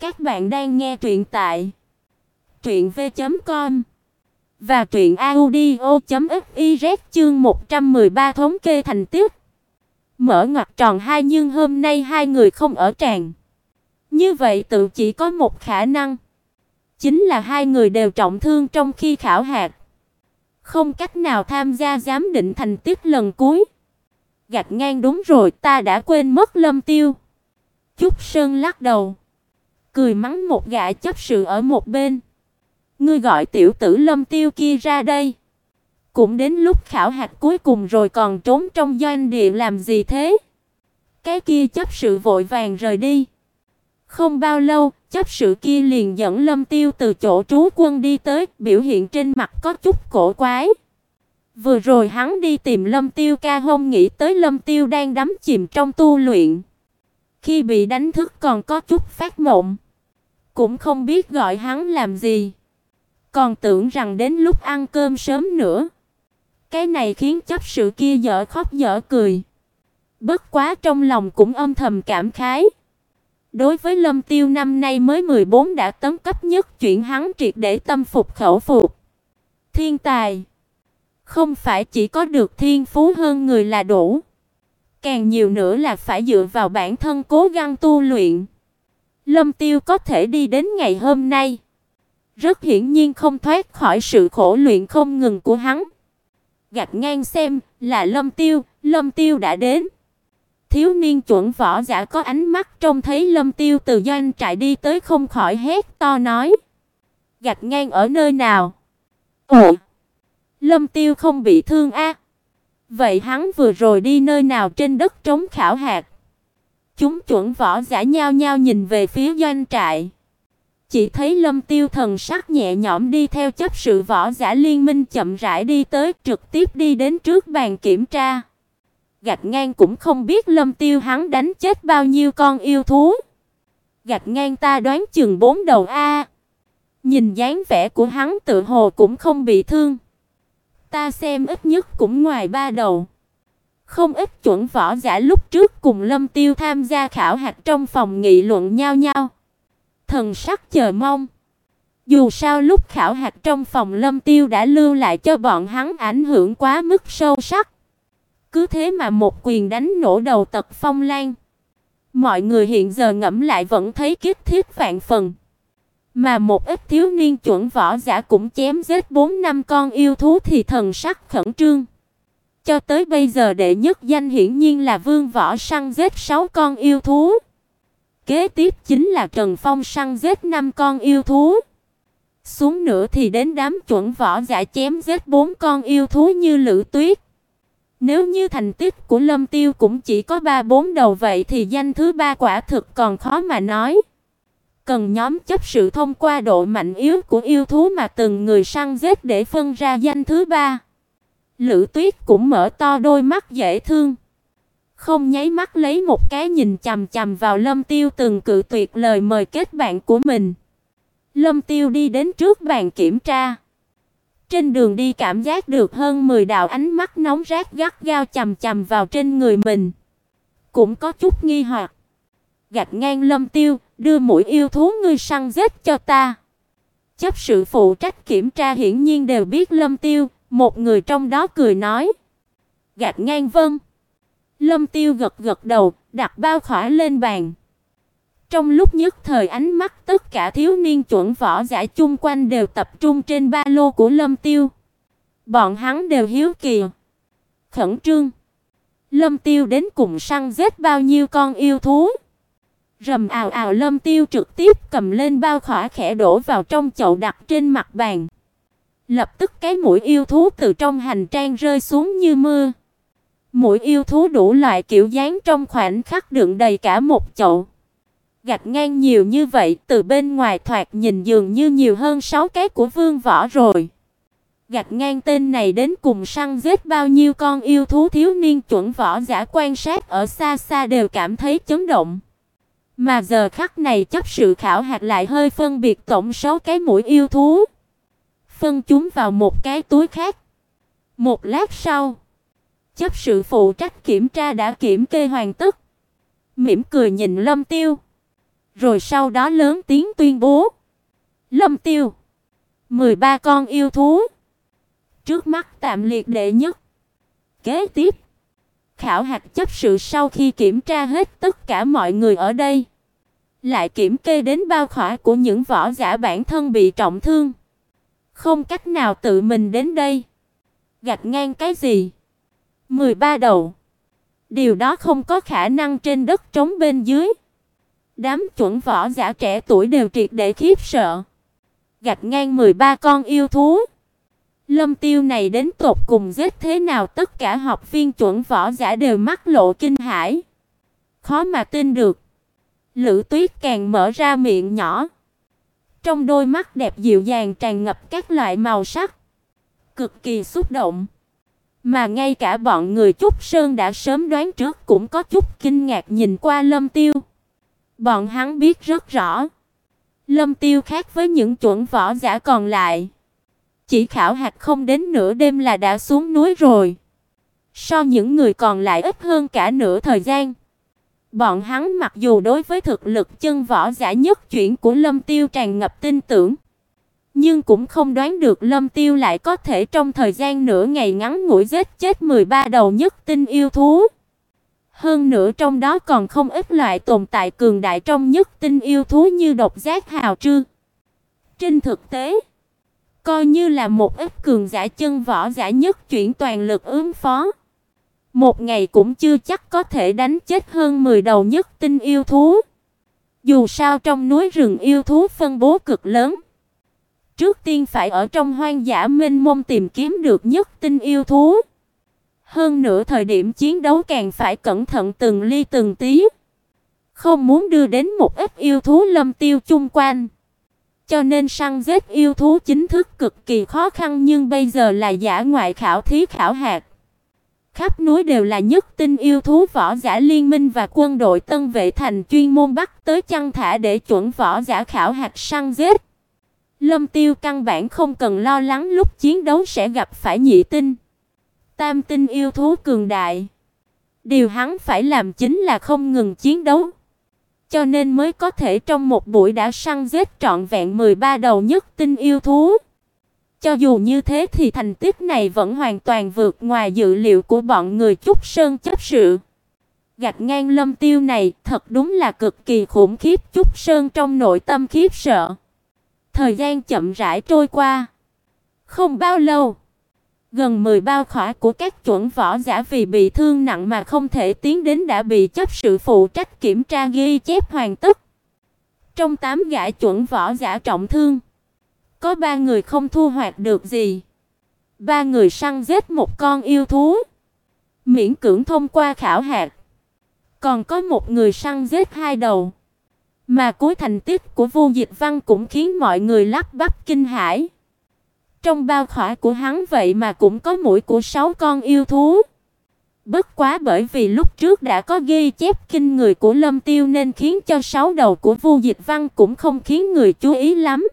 Các bạn đang nghe truyện tại truyện v.com và truyện audio.fiz chương 113 thống kê thành tích. Mở ngoặc tròn hai nhưng hôm nay hai người không ở tràng. Như vậy tự chỉ có một khả năng, chính là hai người đều trọng thương trong khi khảo hạt, không cách nào tham gia giám định thành tích lần cuối. Gạch ngang đúng rồi, ta đã quên mất Lâm Tiêu. Trúc Sơn lắc đầu, cười mắng một gã chấp sự ở một bên. Ngươi gọi tiểu tử Lâm Tiêu kia ra đây. Cũng đến lúc khảo hạch cuối cùng rồi còn trốn trong doanh địa làm gì thế? Cái kia chấp sự vội vàng rời đi. Không bao lâu, chấp sự kia liền dẫn Lâm Tiêu từ chỗ trú quân đi tới, biểu hiện trên mặt có chút cổ quái. Vừa rồi hắn đi tìm Lâm Tiêu ca không nghĩ tới Lâm Tiêu đang đắm chìm trong tu luyện. Khi bị đánh thức còn có chút phát mộng, cũng không biết gọi hắn làm gì. Còn tưởng rằng đến lúc ăn cơm sớm nữa. Cái này khiến chấp sự kia dở khóc dở cười. Bất quá trong lòng cũng âm thầm cảm khái. Đối với Lâm Tiêu năm nay mới 14 đã tấn cấp nhất chuyện hắn triệt để tâm phục khẩu phục. Thiên tài không phải chỉ có được thiên phú hơn người là đủ, càng nhiều nữa là phải dựa vào bản thân cố gắng tu luyện. Lâm Tiêu có thể đi đến ngày hôm nay, rất hiển nhiên không thoát khỏi sự khổ luyện không ngừng của hắn. Gạt ngang xem, là Lâm Tiêu, Lâm Tiêu đã đến. Thiếu niên chuẩn võ giả có ánh mắt trông thấy Lâm Tiêu từ doanh trại đi tới không khỏi hét to nói: "Gạt ngang ở nơi nào?" "Ồ, Lâm Tiêu không bị thương a?" Vậy hắn vừa rồi đi nơi nào trên đất trống khảo hạt? Chúng chuẩn võ giả nhao nhao nhìn về phía doanh trại. Chỉ thấy Lâm Tiêu thần sắc nhẹ nhõm đi theo chấp sự võ giả liên minh chậm rãi đi tới, trực tiếp đi đến trước bàn kiểm tra. Gạch ngang cũng không biết Lâm Tiêu hắn đánh chết bao nhiêu con yêu thú. Gạch ngang ta đoán chừng bốn đầu a. Nhìn dáng vẻ của hắn tự hồ cũng không bị thương. Ta xem ít nhất cũng ngoài ba đầu. Không ít chuẩn võ giả lúc trước cùng Lâm Tiêu tham gia khảo hạch trong phòng nghị luận nhau nhau. Thần sắc chờ mong. Dù sao lúc khảo hạch trong phòng Lâm Tiêu đã lưu lại cho bọn hắn ảnh hưởng quá mức sâu sắc. Cứ thế mà một quyền đánh nổ đầu Tật Phong Lan. Mọi người hiện giờ ngẫm lại vẫn thấy kiếp thiết vạn phần. Mà một ít thiếu niên chuẩn võ giả cũng chém giết 4 năm con yêu thú thì thần sắc khẩn trương. Cho tới bây giờ đệ nhất danh hiển nhiên là Vương Võ săn giết 6 con yêu thú. Kế tiếp chính là Trần Phong săn giết 5 con yêu thú. Xuống nữa thì đến đám chuẩn võ giả chém giết 4 con yêu thú như Lữ Tuyết. Nếu như thành tích của Lâm Tiêu cũng chỉ có 3 4 đầu vậy thì danh thứ ba quả thực còn khó mà nói. Cần nhóm chấp sự thông qua độ mạnh yếu của yêu thú mà từng người săn giết để phân ra danh thứ ba. Lữ Tuyết cũng mở to đôi mắt dễ thương. Không nháy mắt lấy một cái nhìn chằm chằm vào Lâm Tiêu từng cự tuyệt lời mời kết bạn của mình. Lâm Tiêu đi đến trước bàn kiểm tra. Trên đường đi cảm giác được hơn 10 đạo ánh mắt nóng rát gắt gao chằm chằm vào trên người mình. Cũng có chút nghi hoặc. Gạt ngang Lâm Tiêu, đưa mũi yêu thú ngươi săn giết cho ta. Chấp sự phụ trách kiểm tra hiển nhiên đều biết Lâm Tiêu, một người trong đó cười nói. Gạt ngang vân. Lâm Tiêu gật gật đầu, đặt bao khỏa lên bàn. Trong lúc nhất thời ánh mắt tất cả thiếu niên chuẩn võ giả chung quanh đều tập trung trên ba lô của Lâm Tiêu. Bọn hắn đều hiếu kỳ, khẩn trương. Lâm Tiêu đến cùng săn giết bao nhiêu con yêu thú? Rầm ào ào Lâm Tiêu trực tiếp cầm lên bao khỏa khẽ đổ vào trong chậu đặt trên mặt bàn. Lập tức cái mũi yêu thú từ trong hành trang rơi xuống như mưa. Mũi yêu thú đủ loại kiểu dáng trong khoảnh khắc đựng đầy cả một chậu. Gạch ngang nhiều như vậy, từ bên ngoài thoạt nhìn dường như nhiều hơn 6 cái của Vương Võ rồi. Gạch ngang tên này đến cùng săn giết bao nhiêu con yêu thú thiếu niên chuẩn võ giả quan sát ở xa xa đều cảm thấy chấn động. Mà giờ khắc này chấp sự khảo hạt lại hơi phân biệt tổng số cái mũi yêu thú. Phân chúng vào một cái túi khác. Một lát sau, chấp sự phụ trách kiểm tra đã kiểm kê hoàn tất. Mỉm cười nhìn Lâm Tiêu. Rồi sau đó lớn tiếng tuyên bố: "Lâm Tiêu, 13 con yêu thú, trước mắt tạm liệt đệ nhất." Kế tiếp, khảo hạch chấp sự sau khi kiểm tra hết tất cả mọi người ở đây, lại kiểm kê đến bao khỏa của những võ giả bản thân bị trọng thương, không cách nào tự mình đến đây. Gạch ngang cái gì? 13 đầu. Điều đó không có khả năng trên đất trống bên dưới. Đám chuẩn võ giả trẻ tuổi đều triệt để khiếp sợ. Gạch ngang 13 con yêu thú. Lâm Tiêu này đến tột cùng giết thế nào tất cả học viên chuẩn võ giả đều mắc lộ kinh hãi. Khó mà tin được. Lữ Tuyết càng mở ra miệng nhỏ. Trong đôi mắt đẹp dịu dàng tràn ngập các loại màu sắc, cực kỳ xúc động. Mà ngay cả bọn người Trúc Sơn đã sớm đoán trước cũng có chút kinh ngạc nhìn qua Lâm Tiêu. Bọn hắn biết rất rõ, Lâm Tiêu khác với những chuẩn võ giả còn lại. Chỉ khảo hạch không đến nửa đêm là đã xuống núi rồi. So những người còn lại ít hơn cả nửa thời gian. Bọn hắn mặc dù đối với thực lực chân võ giả nhất chuyển của Lâm Tiêu tràn ngập tin tưởng, nhưng cũng không đoán được Lâm Tiêu lại có thể trong thời gian nửa ngày ngắn ngủi giết chết 13 đầu nhất tinh yêu thú. Hơn nữa trong đó còn không ít loại tồn tại cường đại trong nhất tinh yêu thú như độc giác hào trư. Trên thực tế, coi như là một ít cường giả chân võ giả nhất chuyển toàn lực ứng phó, một ngày cũng chưa chắc có thể đánh chết hơn 10 đầu nhất tinh yêu thú. Dù sao trong núi rừng yêu thú phân bố cực lớn, trước tiên phải ở trong hoang dã mênh mông tìm kiếm được nhất tinh yêu thú. Hơn nữa thời điểm chiến đấu càng phải cẩn thận từng ly từng tí, không muốn đưa đến một ít yêu thú lâm tiêu chung quanh. Cho nên săn giết yêu thú chính thức cực kỳ khó khăn nhưng bây giờ là giả ngoại khảo thí khảo hạt. Khắp núi đều là nhất tinh yêu thú võ giả liên minh và quân đội Tân vệ thành chuyên môn bắt tới chăn thả để chuẩn võ giả khảo hạt săn giết. Lâm Tiêu căn bản không cần lo lắng lúc chiến đấu sẽ gặp phải nhị tinh, tam tinh yêu thú cường đại. Điều hắn phải làm chính là không ngừng chiến đấu. Cho nên mới có thể trong một buổi đã săn giết trọn vẹn 13 đầu nhất tinh yêu thú. Cho dù như thế thì thành tích này vẫn hoàn toàn vượt ngoài dự liệu của bọn người Trúc Sơn chấp sự. Gạch ngang Lâm Tiêu này thật đúng là cực kỳ khủng khiếp Trúc Sơn trong nội tâm khiếp sợ. Thời gian chậm rãi trôi qua. Không bao lâu, gần 10 bao khỏa của các chuẩn võ giả vì bị thương nặng mà không thể tiến đến đã bị chấp sự phụ trách kiểm tra ghi chép hoàn tất. Trong 8 gã chuẩn võ giả trọng thương, có ba người không thu hoạch được gì. Ba người săn giết một con yêu thú, miễn cưỡng thông qua khảo hạt. Còn có một người săn giết hai đầu. Mà cuối thành tích của Vu Dịch Văn cũng khiến mọi người lắp bắp kinh hãi. Trong bao khỏa của hắn vậy mà cũng có mũi của sáu con yêu thú. Bất quá bởi vì lúc trước đã có ghi chép kinh người của Lâm Tiêu nên khiến cho sáu đầu của Vu Dịch Văn cũng không khiến người chú ý lắm.